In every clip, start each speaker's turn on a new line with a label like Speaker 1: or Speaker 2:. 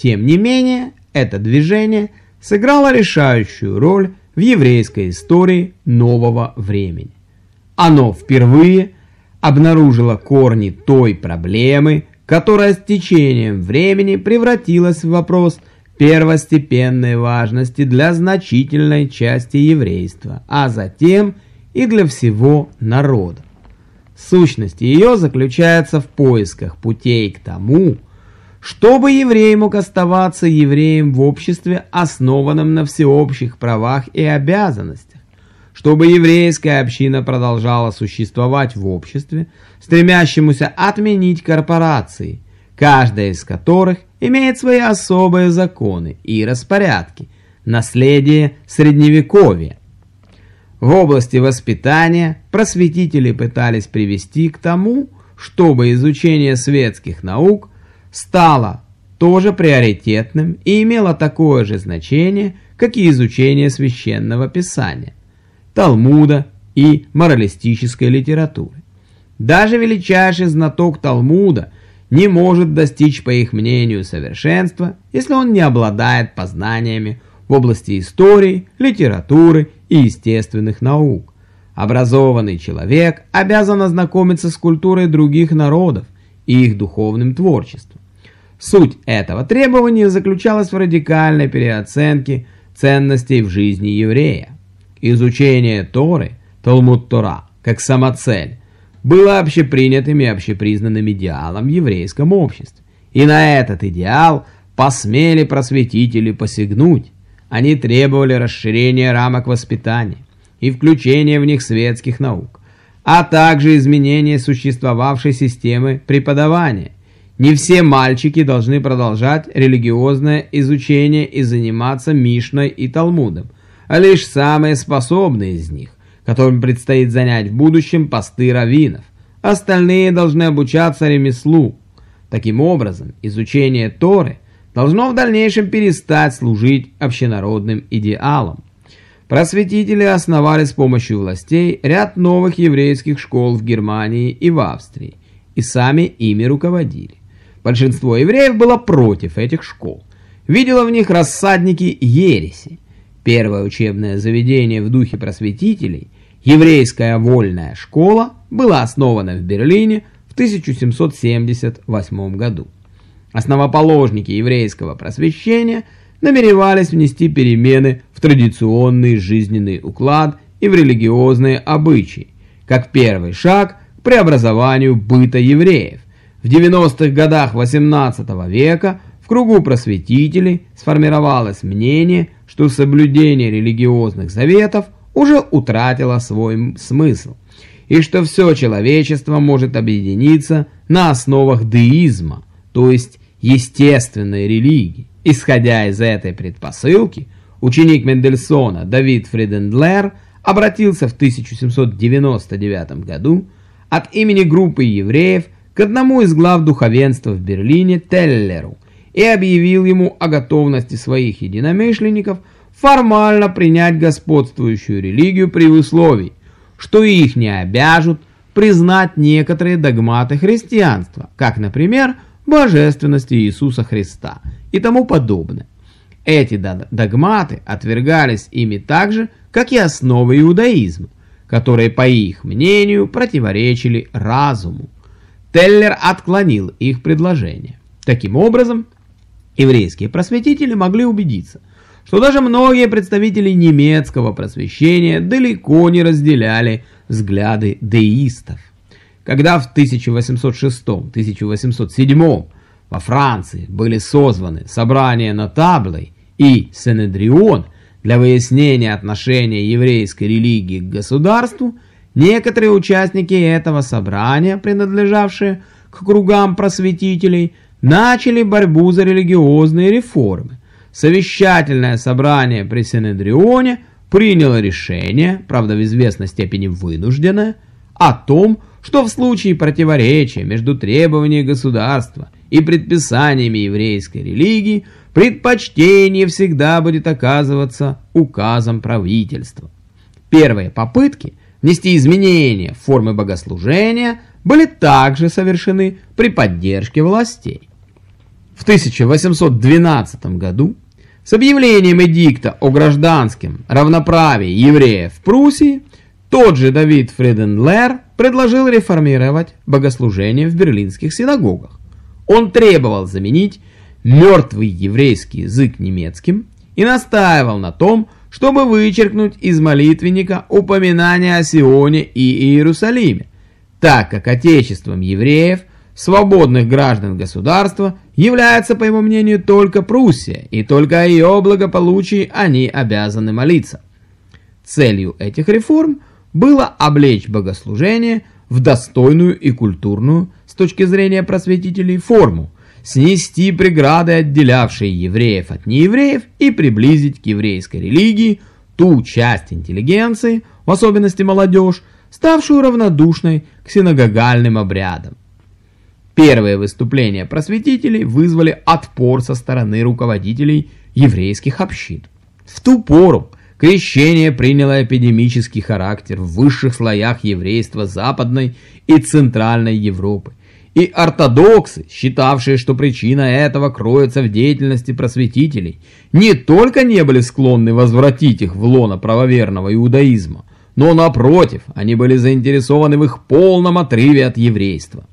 Speaker 1: Тем не менее, это движение сыграло решающую роль в еврейской истории нового времени. Оно впервые обнаружило корни той проблемы, которая с течением времени превратилась в вопрос первостепенной важности для значительной части еврейства, а затем и для всего народа. Сущность ее заключается в поисках путей к тому, чтобы еврей мог оставаться евреем в обществе, основанном на всеобщих правах и обязанностях, чтобы еврейская община продолжала существовать в обществе, стремящемуся отменить корпорации, каждая из которых имеет свои особые законы и распорядки, наследие Средневековья. В области воспитания просветители пытались привести к тому, чтобы изучение светских наук стало тоже приоритетным и имело такое же значение, как и изучение священного писания, Талмуда и моралистической литературы. Даже величайший знаток Талмуда не может достичь, по их мнению, совершенства, если он не обладает познаниями в области истории, литературы и естественных наук. Образованный человек обязан ознакомиться с культурой других народов и их духовным творчеством. Суть этого требования заключалась в радикальной переоценке ценностей в жизни еврея. Изучение Торы, Талмуд-Тора, как самоцель, было общепринятым и общепризнанным идеалом в еврейском обществе. И на этот идеал посмели просветители посягнуть. Они требовали расширения рамок воспитания и включения в них светских наук, а также изменения существовавшей системы преподавания. Не все мальчики должны продолжать религиозное изучение и заниматься Мишной и Талмудом, а лишь самые способные из них, которым предстоит занять в будущем посты раввинов. Остальные должны обучаться ремеслу. Таким образом, изучение Торы должно в дальнейшем перестать служить общенародным идеалом. Просветители основали с помощью властей ряд новых еврейских школ в Германии и в Австрии, и сами ими руководили. Большинство евреев было против этих школ, видело в них рассадники ереси. Первое учебное заведение в духе просветителей, еврейская вольная школа, было основано в Берлине в 1778 году. Основоположники еврейского просвещения намеревались внести перемены в традиционный жизненный уклад и в религиозные обычаи, как первый шаг к преобразованию быта евреев. В 90-х годах 18 века в кругу просветителей сформировалось мнение, что соблюдение религиозных заветов уже утратило свой смысл, и что все человечество может объединиться на основах деизма, то есть естественной религии. Исходя из этой предпосылки, ученик Мендельсона Давид Фридендлер обратился в 1799 году от имени группы евреев к одному из глав духовенства в Берлине Теллеру и объявил ему о готовности своих единомышленников формально принять господствующую религию при условии, что их не обяжут признать некоторые догматы христианства, как, например, божественности Иисуса Христа и тому подобное. Эти догматы отвергались ими так же, как и основы иудаизма, которые, по их мнению, противоречили разуму. Теллер отклонил их предложение. Таким образом, еврейские просветители могли убедиться, что даже многие представители немецкого просвещения далеко не разделяли взгляды деистов. Когда в 1806-1807 во Франции были созваны собрания нотаблей и Сенедрион для выяснения отношения еврейской религии к государству, некоторые участники этого собрания, принадлежавшие к кругам просветителей, начали борьбу за религиозные реформы. Совещательное собрание при Сенедрионе приняло решение, правда в известной степени вынужденное, о том, что в случае противоречия между требованиями государства и предписаниями еврейской религии предпочтение всегда будет оказываться указом правительства. Первые попытки внести изменения в формы богослужения были также совершены при поддержке властей. В 1812 году с объявлением эдикта о гражданском равноправии евреев в Пруссии тот же Давид Фриденлер предложил реформировать богослужение в берлинских синагогах. Он требовал заменить мертвый еврейский язык немецким и настаивал на том, чтобы вычеркнуть из молитвенника упоминание о Сионе и Иерусалиме, так как отечеством евреев, свободных граждан государства, является, по его мнению, только Пруссия, и только о ее благополучии они обязаны молиться. Целью этих реформ было облечь богослужение в достойную и культурную, с точки зрения просветителей, форму, снести преграды, отделявшие евреев от неевреев, и приблизить к еврейской религии ту часть интеллигенции, в особенности молодежь, ставшую равнодушной к синагогальным обрядам. Первые выступления просветителей вызвали отпор со стороны руководителей еврейских общин. В ту пору крещение приняло эпидемический характер в высших слоях еврейства Западной и Центральной Европы. И ортодоксы, считавшие, что причина этого кроется в деятельности просветителей, не только не были склонны возвратить их в лоно правоверного иудаизма, но напротив, они были заинтересованы в их полном отрыве от еврейства.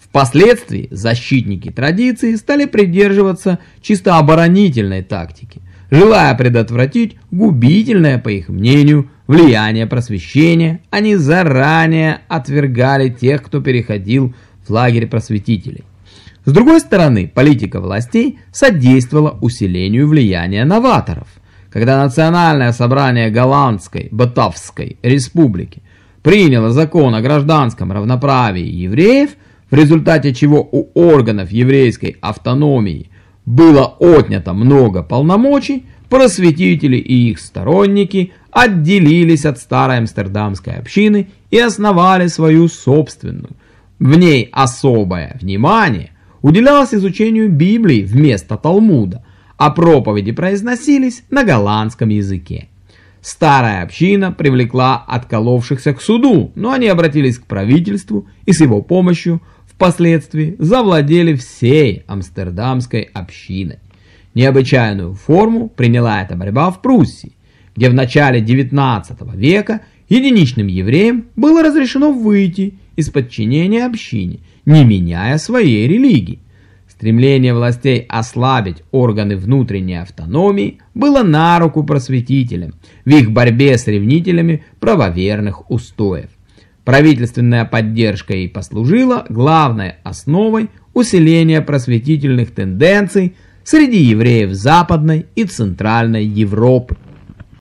Speaker 1: Впоследствии защитники традиции стали придерживаться чисто оборонительной тактики, желая предотвратить губительное, по их мнению, влияние просвещения, они заранее отвергали тех, кто переходил в лагерь просветителей. С другой стороны, политика властей содействовала усилению влияния новаторов. Когда Национальное собрание Голландской Батавской республики приняло закон о гражданском равноправии евреев – в результате чего у органов еврейской автономии было отнято много полномочий, просветители и их сторонники отделились от старой амстердамской общины и основали свою собственную. В ней особое внимание уделялось изучению Библии вместо Талмуда, а проповеди произносились на голландском языке. Старая община привлекла отколовшихся к суду, но они обратились к правительству и с его помощью впоследствии завладели всей амстердамской общиной. Необычайную форму приняла эта борьба в Пруссии, где в начале 19 века единичным евреям было разрешено выйти из подчинения общине, не меняя своей религии. Стремление властей ослабить органы внутренней автономии было на руку просветителям в их борьбе с ревнителями правоверных устоев. Правительственная поддержка ей послужила главной основой усиления просветительных тенденций среди евреев Западной и Центральной Европы.